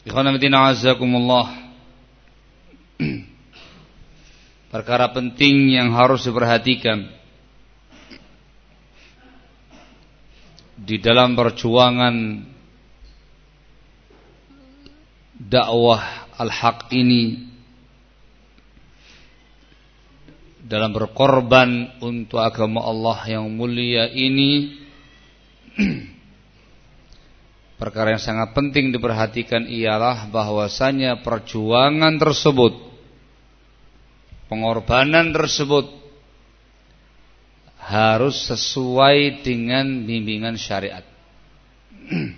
Ikhwanamadina azakumullah Perkara penting yang harus diperhatikan Di dalam perjuangan dakwah al-haq ini dalam berkorban untuk agama Allah yang mulia ini Perkara yang sangat penting diperhatikan ialah bahwasanya perjuangan tersebut pengorbanan tersebut harus sesuai dengan bimbingan syariat.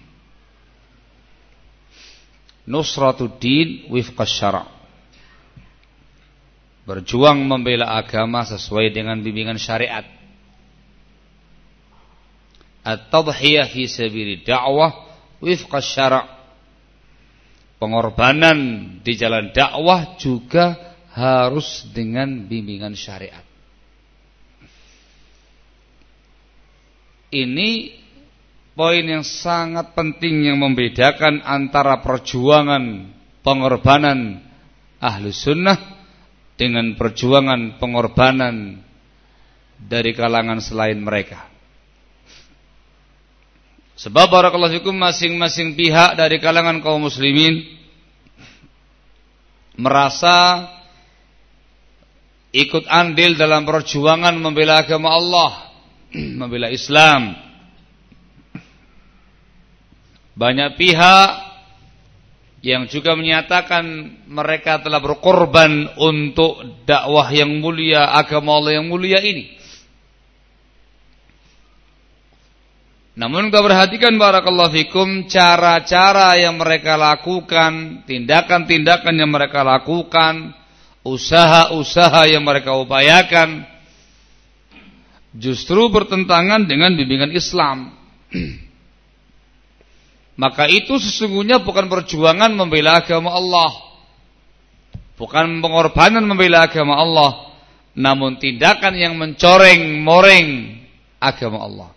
Nusratuddin wifqa syara' Berjuang membela agama sesuai dengan bimbingan syariat. At-tadhiyah fi sabili da'wah wifqa syara' pengorbanan di jalan dakwah juga harus dengan bimbingan syariat. Ini poin yang sangat penting yang membedakan antara perjuangan pengorbanan ahlu sunnah dengan perjuangan pengorbanan dari kalangan selain mereka Sebab barakallahu fikum masing-masing pihak dari kalangan kaum muslimin merasa ikut andil dalam perjuangan membela agama Allah, membela Islam. Banyak pihak yang juga menyatakan mereka telah berkorban untuk dakwah yang mulia, agama Allah yang mulia ini. Namun kita perhatikan barakallahu fikum cara-cara yang mereka lakukan, tindakan-tindakan yang mereka lakukan, usaha-usaha yang mereka upayakan justru bertentangan dengan bimbingan Islam. Maka itu sesungguhnya bukan perjuangan membela agama Allah. Bukan pengorbanan membela agama Allah, namun tindakan yang mencoreng-moreng agama Allah.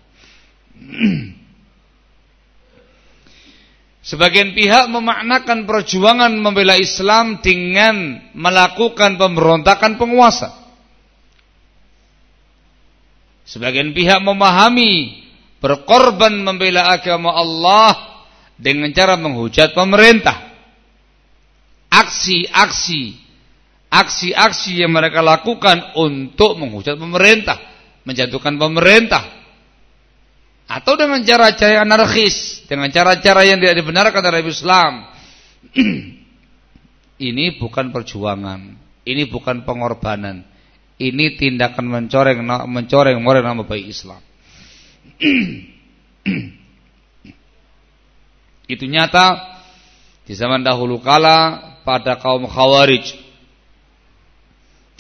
Sebagian pihak memaknakan perjuangan membela Islam dengan melakukan pemberontakan penguasa. Sebagian pihak memahami berkorban membela agama Allah dengan cara menghujat pemerintah. Aksi-aksi aksi-aksi yang mereka lakukan untuk menghujat pemerintah, menjatuhkan pemerintah atau dengan cara-cara anarkis, dengan cara-cara yang tidak dibenarkan oleh Islam. ini bukan perjuangan, ini bukan pengorbanan. Ini tindakan mencoreng mencoreng moreng nama baik Islam. Itu nyata di zaman dahulu kala pada kaum Khawarij.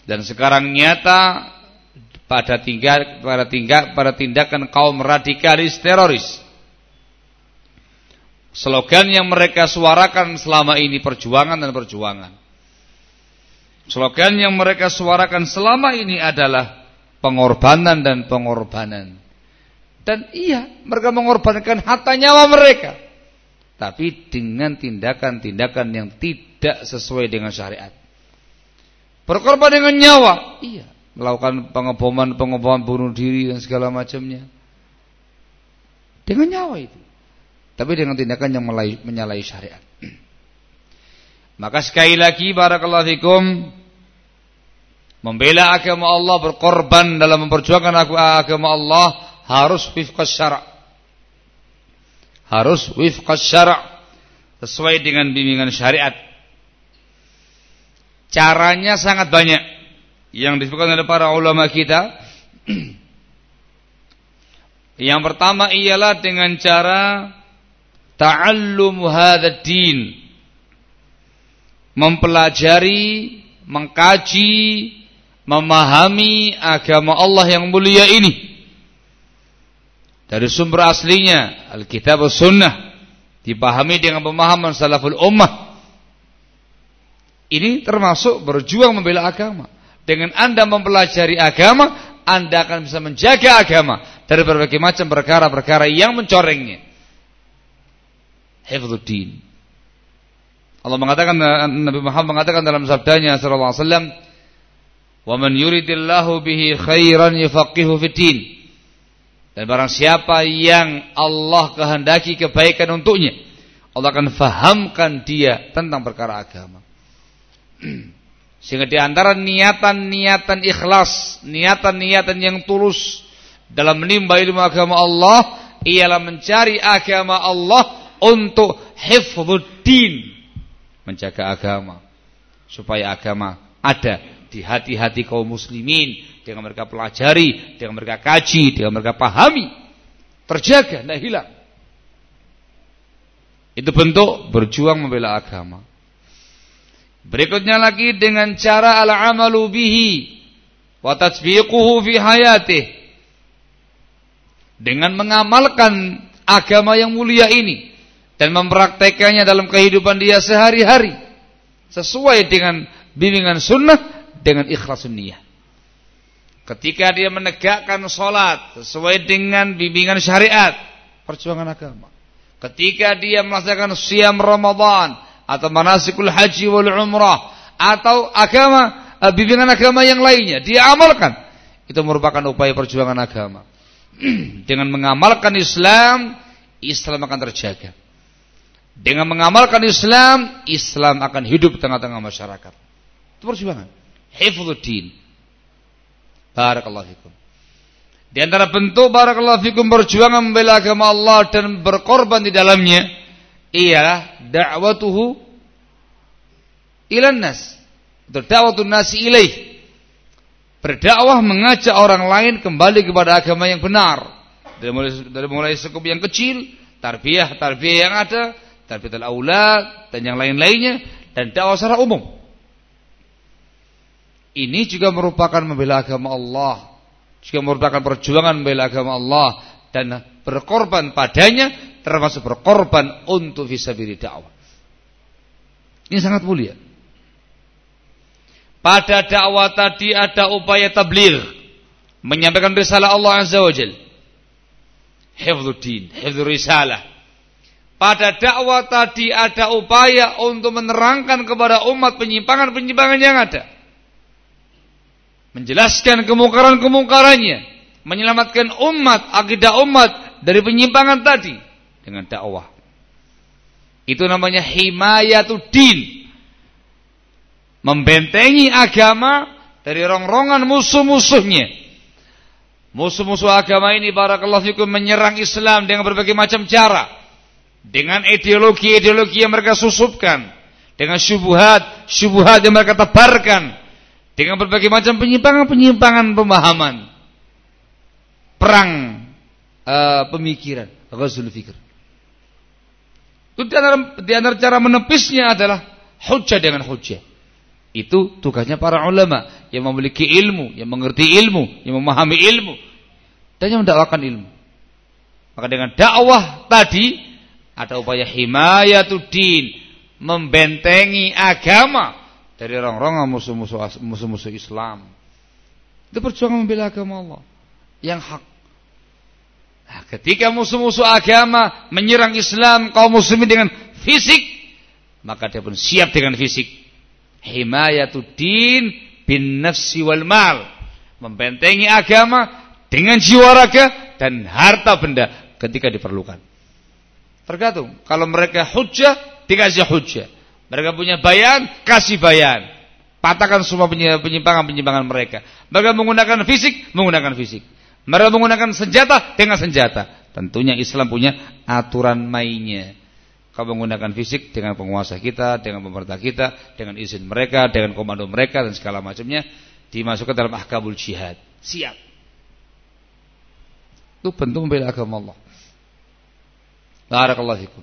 Dan sekarang nyata pada tinggal pada tinggal pada tindakan kaum radikalis teroris. Slogan yang mereka suarakan selama ini perjuangan dan perjuangan. Slogan yang mereka suarakan selama ini adalah pengorbanan dan pengorbanan. Dan iya, mereka mengorbankan harta nyawa mereka. Tapi dengan tindakan-tindakan yang tidak sesuai dengan syariat. Berkorban dengan nyawa, iya melakukan pengeboman, pengeboman bunuh diri dan segala macamnya. Dengan nyawa itu. Tapi dengan tindakan yang menyalahi syariat. Maka sekali lagi barakallahu fikum membela agama Allah berkorban dalam memperjuangkan agama Allah harus wifqas syara'. Harus wifqas syara' sesuai dengan bimbingan syariat. Caranya sangat banyak yang disebutkan oleh para ulama kita. Yang pertama ialah dengan cara ta'allum hadzal din mempelajari mengkaji memahami agama Allah yang mulia ini. Dari sumber aslinya Alkitab Sunnah dipahami dengan pemahaman salaful ummah. Ini termasuk berjuang membela agama dengan anda mempelajari agama anda akan bisa menjaga agama dari berbagai macam perkara-perkara yang mencorengnya. Hifdzuddin Allah mengatakan Nabi Muhammad mengatakan dalam sabdanya sallallahu alaihi wasallam wa man yuridillahu bihi khairan yufaqihu fiddin dan barang siapa yang Allah kehendaki kebaikan untuknya, Allah akan fahamkan dia tentang perkara agama. Sehingga di antara niatan-niatan ikhlas, niatan-niatan yang tulus dalam menimba ilmu agama Allah ialah mencari agama Allah untuk hifdzuddin, menjaga agama supaya agama ada di hati-hati kaum muslimin dengan mereka pelajari, dengan mereka kaji, dengan mereka pahami, terjaga, tidak hilang. Itu bentuk berjuang membela agama. Berikutnya lagi dengan cara al-amalu bihi wa tatbiquhu fi hayatih. Dengan mengamalkan agama yang mulia ini dan mempraktekannya dalam kehidupan dia sehari-hari sesuai dengan bimbingan sunnah dengan ikhlas niat. Ketika dia menegakkan sholat sesuai dengan bimbingan syariat, perjuangan agama. Ketika dia melaksanakan siam Ramadan atau manasikul haji wal umrah atau agama eh, bimbingan agama yang lainnya, dia amalkan. Itu merupakan upaya perjuangan agama. Dengan mengamalkan Islam, Islam akan terjaga. Dengan mengamalkan Islam, Islam akan hidup tengah-tengah masyarakat. Itu perjuangan. Hifdzuddin. Barakallahu fikum. Di antara bentuk barakallahu fikum berjuang membela agama Allah dan berkorban di dalamnya ialah da'watuhu ilan nas. Dakwatun nasi ilaih. Berdakwah mengajak orang lain kembali kepada agama yang benar. Dari mulai, dari mulai sekup yang kecil, tarbiyah, tarbiyah yang ada, tarbiyah aulad dan yang lain-lainnya dan dakwah secara umum. Ini juga merupakan membela agama Allah. Juga merupakan perjuangan membela agama Allah. Dan berkorban padanya termasuk berkorban untuk visabili dakwah. Ini sangat mulia. Pada dakwah tadi ada upaya tabligh. Menyampaikan risalah Allah Azza wa Jal. Hifzuddin, hifzul risalah. Pada dakwah tadi ada upaya untuk menerangkan kepada umat penyimpangan-penyimpangan yang ada menjelaskan kemungkaran-kemungkarannya, menyelamatkan umat, akidah umat dari penyimpangan tadi dengan dakwah. Itu namanya himayatuddin. Membentengi agama dari rongrongan musuh-musuhnya. Musuh-musuh agama ini barakallahu fikum menyerang Islam dengan berbagai macam cara. Dengan ideologi-ideologi yang mereka susupkan, dengan syubhat, syubhat yang mereka tebarkan dengan berbagai macam penyimpangan-penyimpangan pemahaman. Perang uh, pemikiran, ghazul fikir. Itu di antara, di antara cara menepisnya adalah hujah dengan hujah. Itu tugasnya para ulama yang memiliki ilmu, yang mengerti ilmu, yang memahami ilmu dan yang mendakwakan ilmu. Maka dengan dakwah tadi ada upaya himayatuddin, membentengi agama dari orang-orang musuh-musuh musuh-musuh Islam. Itu perjuangan membela agama Allah yang hak. Nah, ketika musuh-musuh agama menyerang Islam kaum muslimin dengan fisik, maka dia pun siap dengan fisik. Himayatuddin bin nafsi wal mal. Membentengi agama dengan jiwa raga dan harta benda ketika diperlukan. Tergantung. Kalau mereka hujah, dikasih hujah. Mereka punya bayan, kasih bayan. Patahkan semua penyimpangan-penyimpangan mereka. Mereka menggunakan fisik, menggunakan fisik. Mereka menggunakan senjata dengan senjata. Tentunya Islam punya aturan mainnya. Kau menggunakan fisik dengan penguasa kita, dengan pemerintah kita, dengan izin mereka, dengan komando mereka dan segala macamnya dimasukkan dalam ahkabul jihad. Siap. Itu bentuk membela agama Allah. Barakallahu.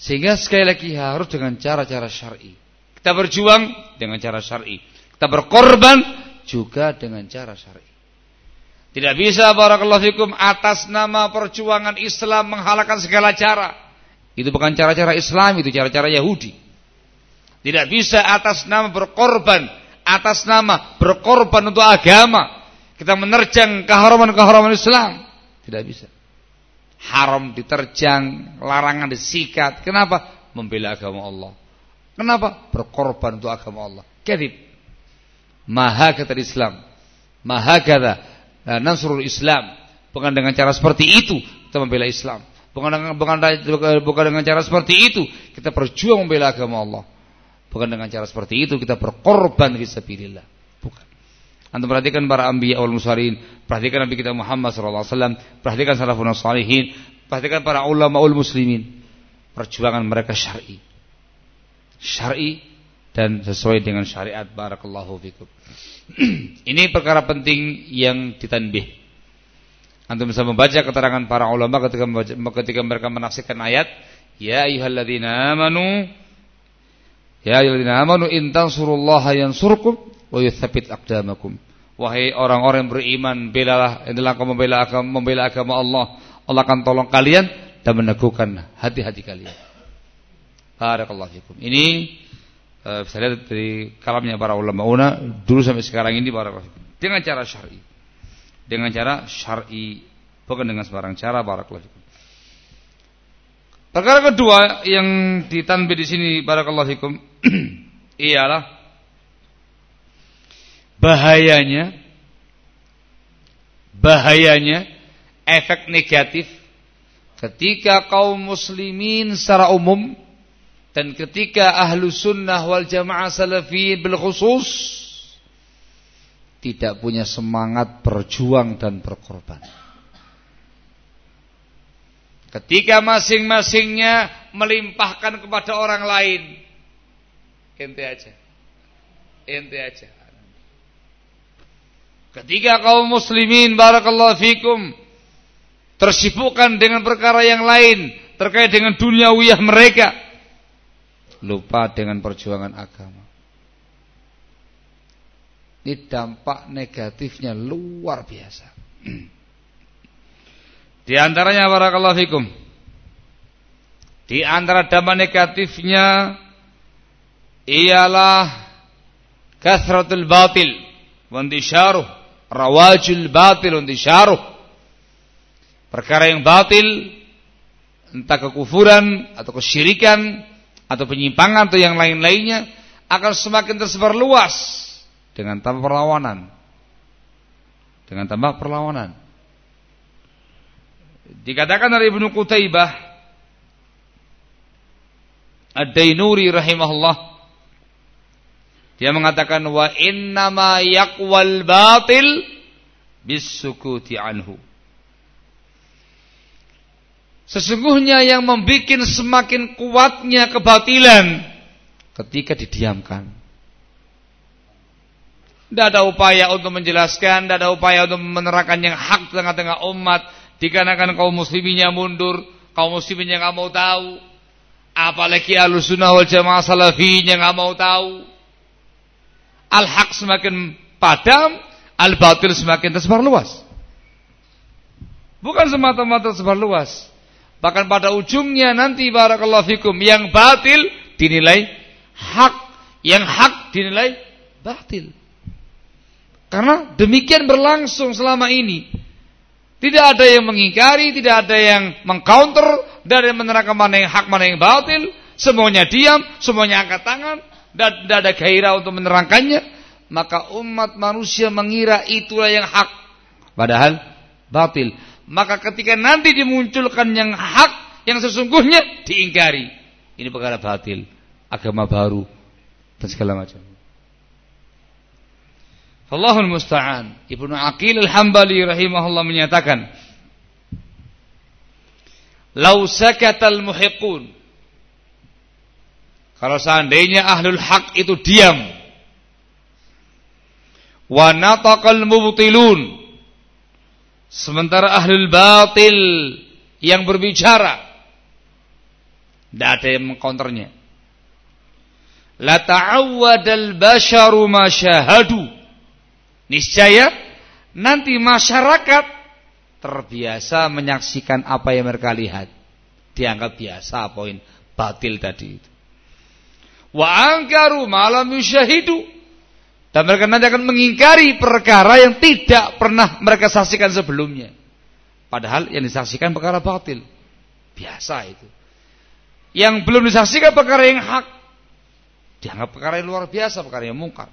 Sehingga sekali lagi harus dengan cara-cara syar'i. Kita berjuang dengan cara syar'i. Kita berkorban juga dengan cara syar'i. Tidak bisa barakallahu fikum atas nama perjuangan Islam menghalalkan segala cara. Itu bukan cara-cara Islam, itu cara-cara Yahudi. Tidak bisa atas nama berkorban, atas nama berkorban untuk agama. Kita menerjang keharaman-keharaman Islam. Tidak bisa haram diterjang, larangan disikat. Kenapa? Membela agama Allah. Kenapa? Berkorban untuk agama Allah. Kadib. Maha kata Islam. Maha kata nasrul Islam. Bukan dengan cara seperti itu kita membela Islam. Bukan dengan, bukan, bukan dengan cara seperti itu kita berjuang membela agama Allah. Bukan dengan cara seperti itu kita berkorban fisabilillah. Bukan. Anda perhatikan para anbiya wal mursalin, perhatikan Nabi kita Muhammad sallallahu alaihi wasallam, perhatikan salafun salihin, perhatikan para ulama ul muslimin. Perjuangan mereka syar'i. Syar'i dan sesuai dengan syariat barakallahu fikum. Ini perkara penting yang ditanbih. Antum bisa membaca keterangan para ulama ketika ketika mereka menafsirkan ayat, ya ayyuhalladzina amanu ya ayyuhalladzina amanu in tansurullaha yansurkum wa yuthabbit aqdamakum. Wahai orang-orang beriman, belalah inilah kamu membela agama, membela agama Allah. Allah akan tolong kalian dan meneguhkan hati-hati kalian. Barakallahu fikum. Ini bisa lihat dari kalamnya para ulama una dulu sampai sekarang ini fikum. Dengan cara syar'i. Dengan cara syar'i, bukan dengan sembarang cara fikum. Perkara kedua yang ditanbih di sini barakallahu fikum ialah bahayanya bahayanya efek negatif ketika kaum muslimin secara umum dan ketika ahlu sunnah wal jamaah salafiyin bil khusus tidak punya semangat berjuang dan berkorban. Ketika masing-masingnya melimpahkan kepada orang lain. Ente aja. Ente aja. Ketika kaum muslimin barakallahu fikum tersibukkan dengan perkara yang lain terkait dengan duniawiyah mereka lupa dengan perjuangan agama. Ini dampak negatifnya luar biasa. Di antaranya barakallahu fikum. Di antara dampak negatifnya ialah kasratul batil wa rawajul batil intisyaruh perkara yang batil entah kekufuran atau kesyirikan atau penyimpangan atau yang lain-lainnya akan semakin tersebar luas dengan tambah perlawanan dengan tambah perlawanan dikatakan dari Ibnu Qutaibah Ad-Dainuri rahimahullah dia mengatakan wa innama yaqwal batil bisukuti anhu. Sesungguhnya yang membuat semakin kuatnya kebatilan ketika didiamkan. Tidak ada upaya untuk menjelaskan, tidak ada upaya untuk menerangkan yang hak tengah-tengah umat. Dikarenakan kaum musliminnya mundur, kaum musliminnya nggak mau tahu. Apalagi alusunah wal jamaah salafinya nggak mau tahu al-haq semakin padam, al-batil semakin tersebar luas. Bukan semata-mata tersebar luas. Bahkan pada ujungnya nanti barakallahu fikum yang batil dinilai hak, yang hak dinilai batil. Karena demikian berlangsung selama ini. Tidak ada yang mengingkari, tidak ada yang mengcounter, tidak ada menerangkan mana yang hak, mana yang batil. Semuanya diam, semuanya angkat tangan, dan tidak ada gairah untuk menerangkannya, maka umat manusia mengira itulah yang hak. Padahal batil. Maka ketika nanti dimunculkan yang hak, yang sesungguhnya diingkari. Ini perkara batil, agama baru dan segala macam. Allahul musta'an. Ibnu Aqil al-Hambali rahimahullah menyatakan, "Lau sakatal muhiqun kalau seandainya ahlul hak itu diam. Wa nataqal mubtilun. Sementara ahlul batil yang berbicara. Tidak ada yang mengkonternya. La ta'awwadal basharu masyahadu. Niscaya nanti masyarakat terbiasa menyaksikan apa yang mereka lihat. Dianggap biasa poin batil tadi itu. Wa angkaru malam yusyahidu. Dan mereka nanti akan mengingkari perkara yang tidak pernah mereka saksikan sebelumnya. Padahal yang disaksikan perkara batil. Biasa itu. Yang belum disaksikan perkara yang hak. Dianggap perkara yang luar biasa, perkara yang mungkar.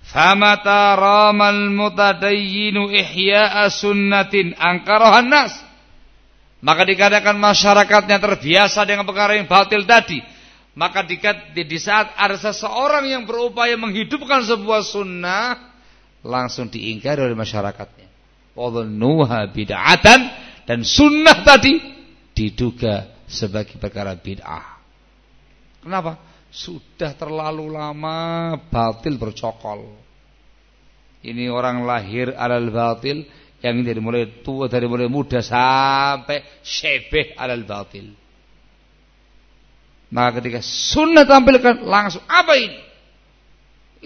Famata ramal mutadayyinu ihya'a sunnatin angkarohan nas. Maka dikatakan masyarakatnya terbiasa dengan perkara yang batil tadi maka di, di saat ada seseorang yang berupaya menghidupkan sebuah sunnah, langsung diingkari oleh masyarakatnya. Wadhannuha bid'atan dan sunnah tadi diduga sebagai perkara bid'ah. Kenapa? Sudah terlalu lama batil bercokol. Ini orang lahir alal batil yang dari mulai tua dari mulai muda sampai syebeh alal batil. Maka ketika sunnah tampilkan langsung apa ini?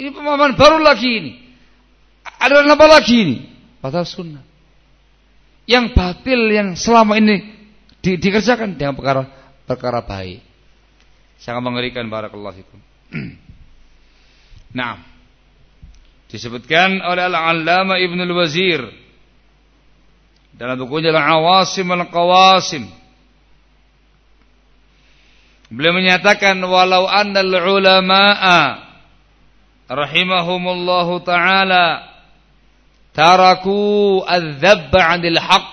Ini pemahaman baru lagi ini. Ada apa lagi ini? Padahal sunnah. Yang batil yang selama ini di, dikerjakan dengan perkara perkara baik. Sangat mengerikan barakallahu fikum. nah, disebutkan oleh Al-Allama Ibnu Al-Wazir dalam bukunya Al-Awasim Al-Qawasim Beliau menyatakan walau annal ulama'a rahimahumullahu taala taraku adz-dhabb 'anil haqq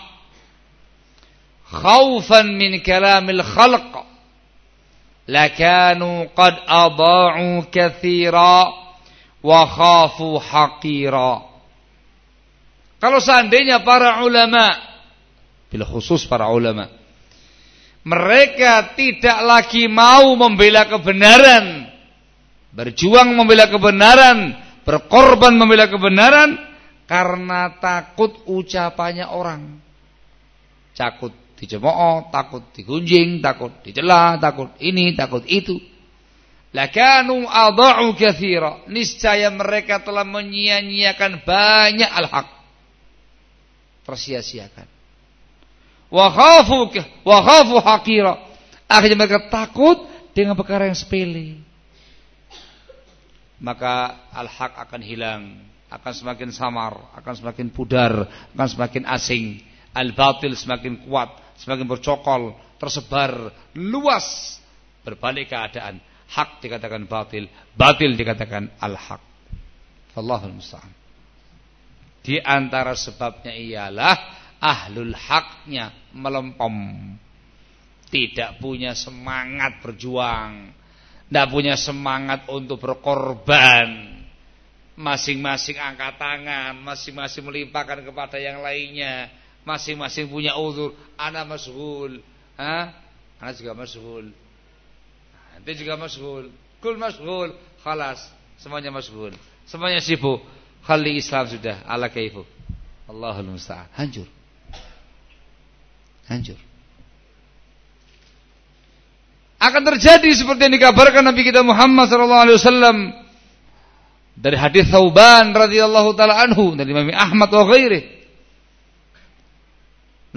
khaufan min kalamil khalq lakanu qad adha'u katsira wa khafu haqira kalau seandainya para ulama bila khusus para ulama mereka tidak lagi mau membela kebenaran, berjuang membela kebenaran, berkorban membela kebenaran karena takut ucapannya orang. Takut dicemooh, takut digunjing, takut dicela, takut ini, takut itu. Lakanu adha'u katsira. Niscaya mereka telah menyia-nyiakan banyak al-haq. Tersia-siakan wa khafu wa khafu haqira. Akhirnya mereka takut dengan perkara yang sepele. Maka al-haq akan hilang, akan semakin samar, akan semakin pudar, akan semakin asing. Al-batil semakin kuat, semakin bercokol, tersebar luas berbalik keadaan. Hak dikatakan batil, batil dikatakan al-haq. Allahul musta'an. Di antara sebabnya ialah ahlul haknya melempem. Tidak punya semangat berjuang. Tidak punya semangat untuk berkorban. Masing-masing angkat tangan. Masing-masing melimpahkan kepada yang lainnya. Masing-masing punya uzur. Anak masyhul. Hah? Anak juga masyhul. Nanti juga masyhul. Kul masyhul. Khalas. Semuanya masyhul. Semuanya sibuk. Khali Islam sudah. Ala kaifu. Allahul musta'an. Hancur hancur. Akan terjadi seperti yang dikabarkan Nabi kita Muhammad sallallahu alaihi wasallam dari hadis Thauban radhiyallahu taala anhu dari Imam Ahmad wa ghairi.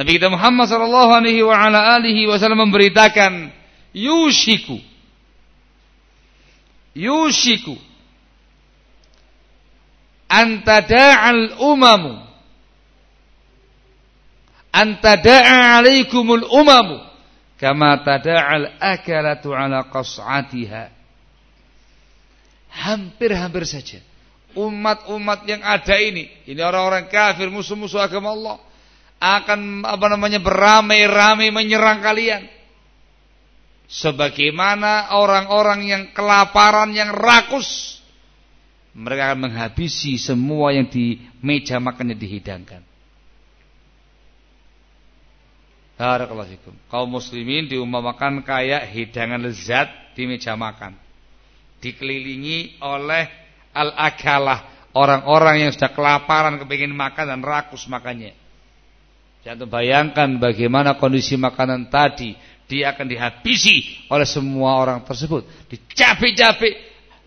Nabi kita Muhammad sallallahu alaihi wa ala alihi wasallam memberitakan yushiku yushiku antada'al umamu antada'a alaikumul umamu kama tada'al akalatu ala qas'atiha. Hampir-hampir saja. Umat-umat yang ada ini ini orang-orang kafir musuh-musuh agama Allah akan apa namanya beramai-ramai menyerang kalian. Sebagaimana orang-orang yang kelaparan yang rakus mereka akan menghabisi semua yang di meja makannya dihidangkan Barakallahu fikum. Muslimin diumpamakan kayak hidangan lezat di meja makan. Dikelilingi oleh al-akalah, orang-orang yang sudah kelaparan kepingin makan dan rakus makannya. Jangan bayangkan bagaimana kondisi makanan tadi dia akan dihabisi oleh semua orang tersebut. Dicapik-capik,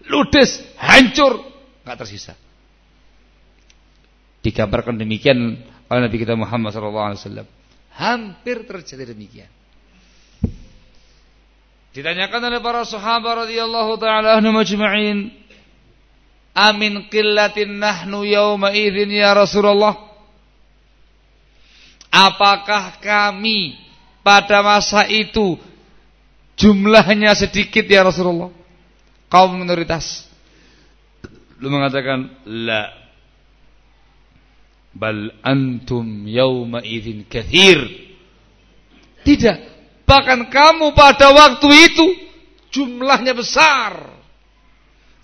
ludes, hancur, nggak tersisa. Digambarkan demikian oleh Nabi kita Muhammad SAW. Hampir terjadi demikian. Ditanyakan oleh para sahabat radhiyallahu taala anhum majma'in, "Amin qillatin nahnu yauma idzin ya Rasulullah?" Apakah kami pada masa itu jumlahnya sedikit ya Rasulullah? Kaum minoritas. Lu mengatakan, "La bal antum yauma idzin kathir." Tidak, Bahkan kamu pada waktu itu jumlahnya besar.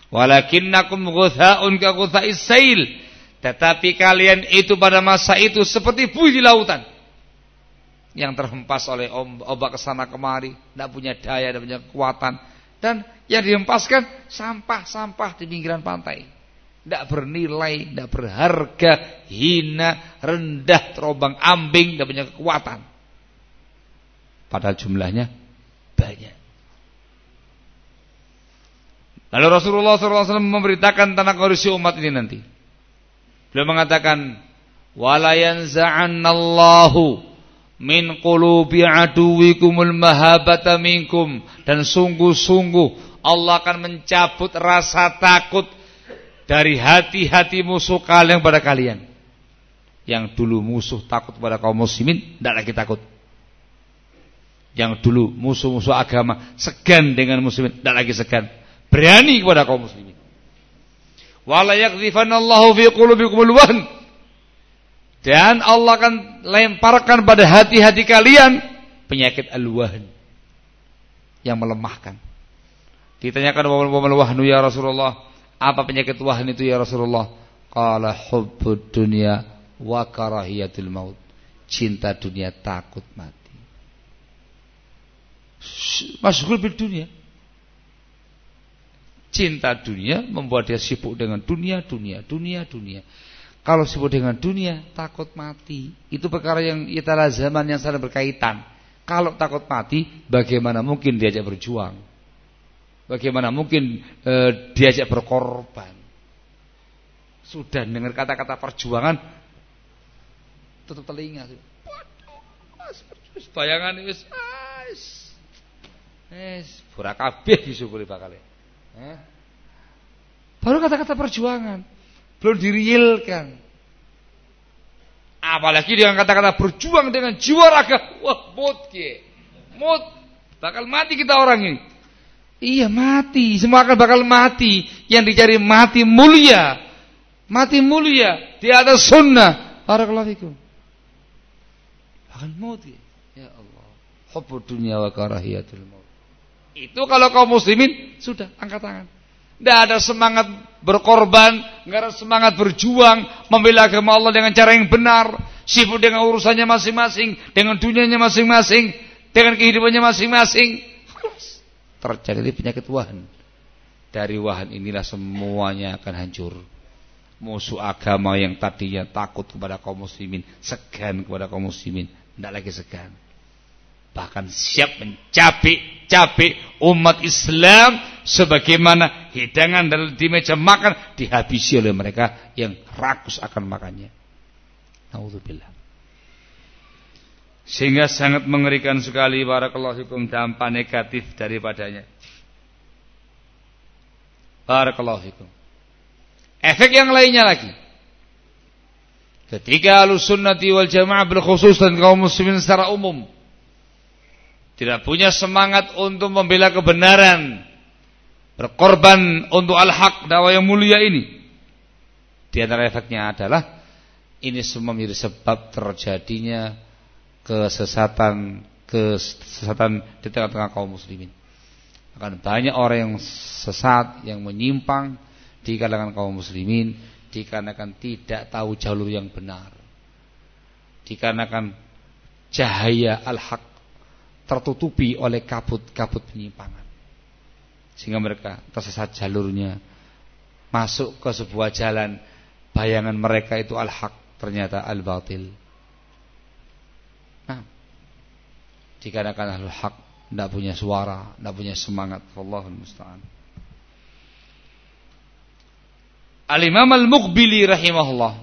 Walakinnakum ghutha'un ka ghutha'is sail. Tetapi kalian itu pada masa itu seperti buih di lautan. Yang terhempas oleh ombak ke sana kemari, tidak punya daya, tidak punya kekuatan. Dan yang dihempaskan sampah-sampah di pinggiran pantai. Tidak bernilai, tidak berharga, hina, rendah, terombang ambing, tidak punya kekuatan. Padahal jumlahnya banyak. Lalu Rasulullah SAW memberitakan tentang kondisi umat ini nanti. Beliau mengatakan, "Walayanza'annallahu min qulubi aduwikumul mahabata minkum." Dan sungguh-sungguh Allah akan mencabut rasa takut dari hati-hati musuh kalian pada kalian. Yang dulu musuh takut pada kaum muslimin, tidak lagi takut yang dulu musuh-musuh agama segan dengan muslimin, tidak lagi segan. Berani kepada kaum muslimin. Wala yakdzifanallahu fi qulubikumul wahn. Dan Allah akan lemparkan pada hati-hati kalian penyakit al-wahn yang melemahkan. Ditanyakan wahnu ya Rasulullah, apa penyakit wahn itu ya Rasulullah? Qala hubbud dunya wa karahiyatul maut. Cinta dunia takut mati masuk bil dunia. Cinta dunia membuat dia sibuk dengan dunia, dunia, dunia, dunia. Kalau sibuk dengan dunia, takut mati. Itu perkara yang italah zaman yang saling berkaitan. Kalau takut mati, bagaimana mungkin diajak berjuang? Bagaimana mungkin e, diajak berkorban? Sudah dengar kata-kata perjuangan, tutup telinga. Bayangan ini, Wis ora kabeh disyukuri bakal. Eh? Baru kata-kata perjuangan belum dirilkan. Apalagi dengan kata-kata berjuang dengan jiwa raga. Wah, mut. Mut. Bakal mati kita orang ini. Iya mati, semua akan bakal mati. Yang dicari mati mulia. Mati mulia di atas sunnah. Barakallahu fikum. Bakal mati. Ya Allah. Hubbu dunia wa karahiyatul maut. Itu kalau kaum muslimin sudah angkat tangan. Tidak ada semangat berkorban, nggak ada semangat berjuang membela agama Allah dengan cara yang benar, sibuk dengan urusannya masing-masing, dengan dunianya masing-masing, dengan kehidupannya masing-masing. Terjadi penyakit wahan. Dari wahan inilah semuanya akan hancur. Musuh agama yang tadinya takut kepada kaum muslimin, segan kepada kaum muslimin, tidak lagi segan bahkan siap mencapik-capik umat Islam sebagaimana hidangan di meja makan dihabisi oleh mereka yang rakus akan makannya. Nauzubillah. Sehingga sangat mengerikan sekali barakallahu fikum dampak negatif daripadanya. Barakallahu fikum. Efek yang lainnya lagi. Ketika al-sunnati wal jamaah berkhusus dan kaum muslimin secara umum tidak punya semangat untuk membela kebenaran, berkorban untuk al-haq dakwah yang mulia ini. Di antara efeknya adalah ini semua menjadi sebab terjadinya kesesatan kesesatan di tengah-tengah kaum muslimin. Akan banyak orang yang sesat, yang menyimpang di kalangan kaum muslimin dikarenakan tidak tahu jalur yang benar. Dikarenakan cahaya al-haq tertutupi oleh kabut-kabut penyimpangan. Sehingga mereka tersesat jalurnya. Masuk ke sebuah jalan. Bayangan mereka itu al-haq. Ternyata al-batil. Dikarenakan al-haq tidak punya suara, tidak punya semangat. Allahul musta'an. Al-Imam Al-Muqbili rahimahullah.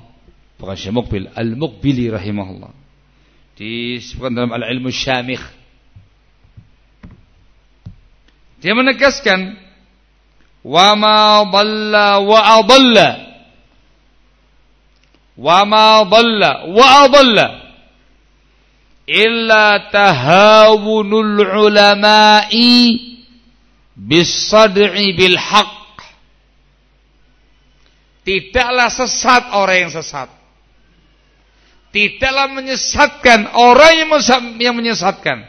Bukan Syekh Muqbil, Al-Muqbili rahimahullah. Disebutkan dalam Al-Ilmu Syamikh. Dia menegaskan wa ma dhalla wa adalla wa ma dhalla wa adalla illa tahawunul ulama'i bisad'i bil haqq Tidaklah sesat orang yang sesat. Tidaklah menyesatkan orang yang menyesatkan.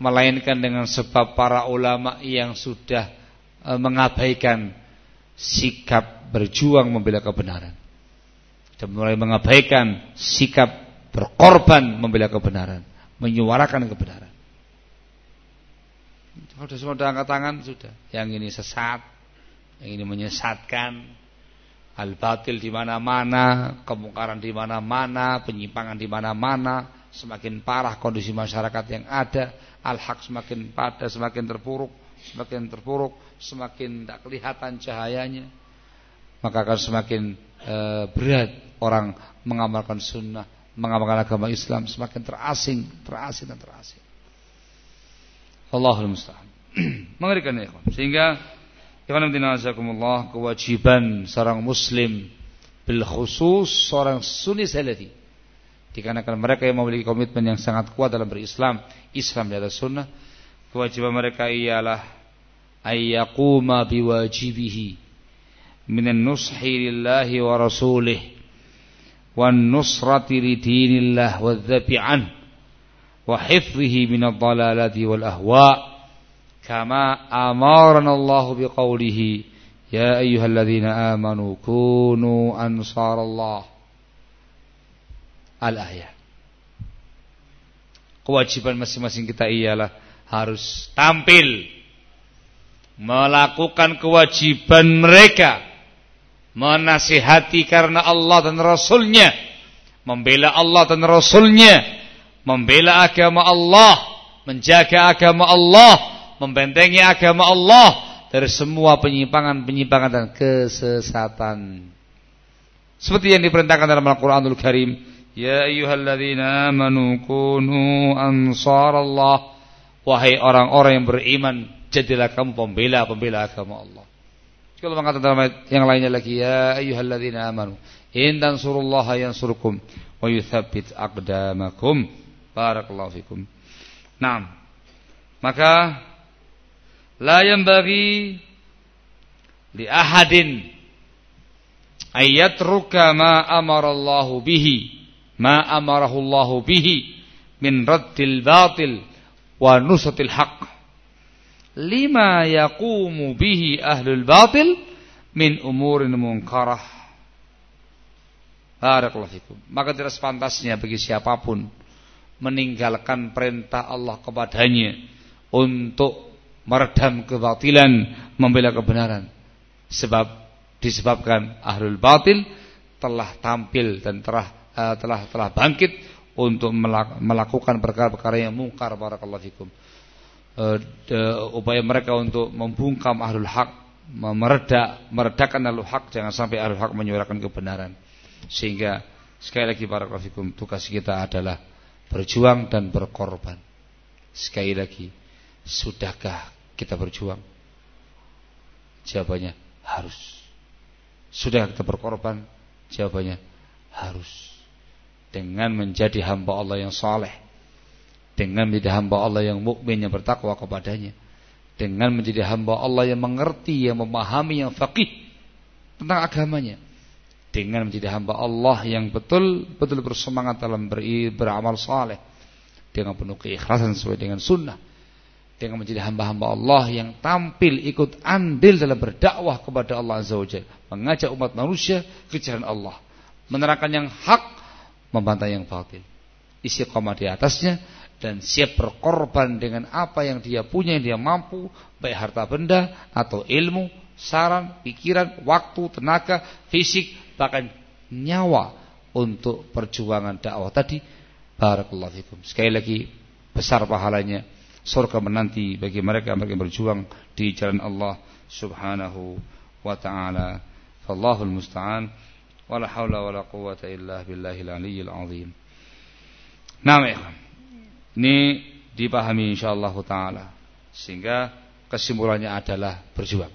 Melainkan dengan sebab para ulama yang sudah e, mengabaikan sikap berjuang membela kebenaran. Dan mulai mengabaikan sikap berkorban membela kebenaran. Menyuarakan kebenaran. Kalau semua sudah angkat tangan, sudah. Yang ini sesat, yang ini menyesatkan, al-batil di mana-mana, kemungkaran di mana-mana, penyimpangan di mana-mana, semakin parah kondisi masyarakat yang ada, al-haq semakin pada, semakin terpuruk, semakin terpuruk, semakin tidak kelihatan cahayanya, maka akan semakin e, berat orang mengamalkan sunnah, mengamalkan agama Islam, semakin terasing, terasing dan terasing. Allahul musta'an. Mengerikan ya, sehingga Alhamdulillah kewajiban seorang muslim bil khusus seorang sunni salafi dikarenakan mereka yang memiliki komitmen yang sangat kuat dalam berislam Islam di atas sunnah kewajiban mereka ialah ayyaquma biwajibihi minan nushi lillahi wa rasulih wan nusrati lidinillah wa dhabi an. Wa hifdhihi minad dalalati wal ahwa' kama amarana Allah biqaulihi ya ayyuhalladzina amanu kunu ansarallah. Al-ayat kewajiban masing-masing kita ialah harus tampil melakukan kewajiban mereka menasihati karena Allah dan Rasulnya membela Allah dan Rasulnya membela agama Allah menjaga agama Allah membentengi agama Allah dari semua penyimpangan-penyimpangan dan kesesatan. Seperti yang diperintahkan dalam Al-Qur'anul Karim, "Ya ayyuhalladzina amanu kunu ansarallah." Wahai orang-orang yang beriman, jadilah kamu pembela-pembela agama Allah. Kalau mengatakan dalam ayat yang lainnya lagi, "Ya ayyuhalladzina amanu, in tansurullaha yansurkum wa yuthabbit aqdamakum." Barakallahu fikum. Nah, maka la yanbaghi li ahadin ayatruka ma amara Allah bihi ma amarahu Allah bihi min raddil batil wa nusatil haqq lima yaqumu bihi ahlul batil min umurin munkarah Barakallahu. Maka tidak sepantasnya bagi siapa pun meninggalkan perintah Allah kepadanya untuk meredam kebatilan, membela kebenaran. Sebab disebabkan ahlul batil telah tampil dan telah uh, telah telah bangkit untuk melakukan perkara-perkara yang mungkar barakallahu fikum. Uh, upaya mereka untuk membungkam ahlul hak, meredak, meredakan ahlul hak jangan sampai ahlul hak menyuarakan kebenaran. Sehingga sekali lagi barakallahu fikum tugas kita adalah berjuang dan berkorban. Sekali lagi, sudahkah kita berjuang? Jawabannya harus. Sudah kita berkorban? Jawabannya harus. Dengan menjadi hamba Allah yang saleh, dengan menjadi hamba Allah yang mukmin yang bertakwa kepadanya, dengan menjadi hamba Allah yang mengerti, yang memahami, yang faqih tentang agamanya, dengan menjadi hamba Allah yang betul betul bersemangat dalam beramal saleh. Dengan penuh keikhlasan sesuai dengan sunnah. Dengan menjadi hamba-hamba Allah yang tampil ikut andil dalam berdakwah kepada Allah Azza wa mengajak umat manusia ke jalan Allah, menerangkan yang hak, membantah yang batil. Istiqomah di atasnya dan siap berkorban dengan apa yang dia punya yang dia mampu, baik harta benda atau ilmu, saran, pikiran, waktu, tenaga, fisik, bahkan nyawa untuk perjuangan dakwah tadi. Barakallahu fikum. Sekali lagi besar pahalanya surga menanti bagi mereka yang berjuang di jalan Allah Subhanahu wa taala. Fallahul musta'an. Wala haula wala quwwata illa billahil aliyyil azim. Nah, ya. Ini dipahami insyaallah taala sehingga kesimpulannya adalah berjuang.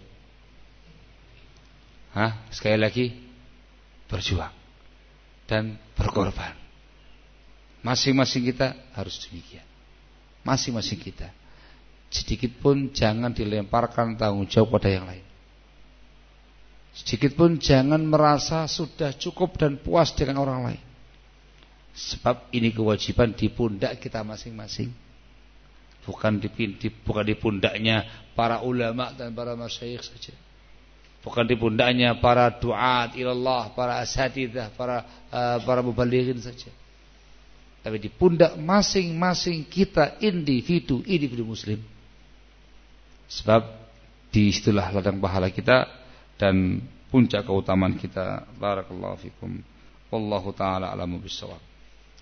Hah? Sekali lagi berjuang dan berkorban. Masing-masing kita harus demikian. Masing-masing kita. Sedikit pun jangan dilemparkan tanggung jawab pada yang lain. Sedikit pun jangan merasa sudah cukup dan puas dengan orang lain. Sebab ini kewajiban di pundak kita masing-masing. Bukan di, bukan di pundaknya para ulama dan para masyayikh saja. Bukan di pundaknya para duat ilallah, para asatidah, para uh, para mubalighin saja. Tapi di pundak masing-masing kita individu, individu muslim. Sebab di situlah ladang pahala kita dan puncak keutamaan kita. Barakallahu fikum. Wallahu taala alamu bisawab.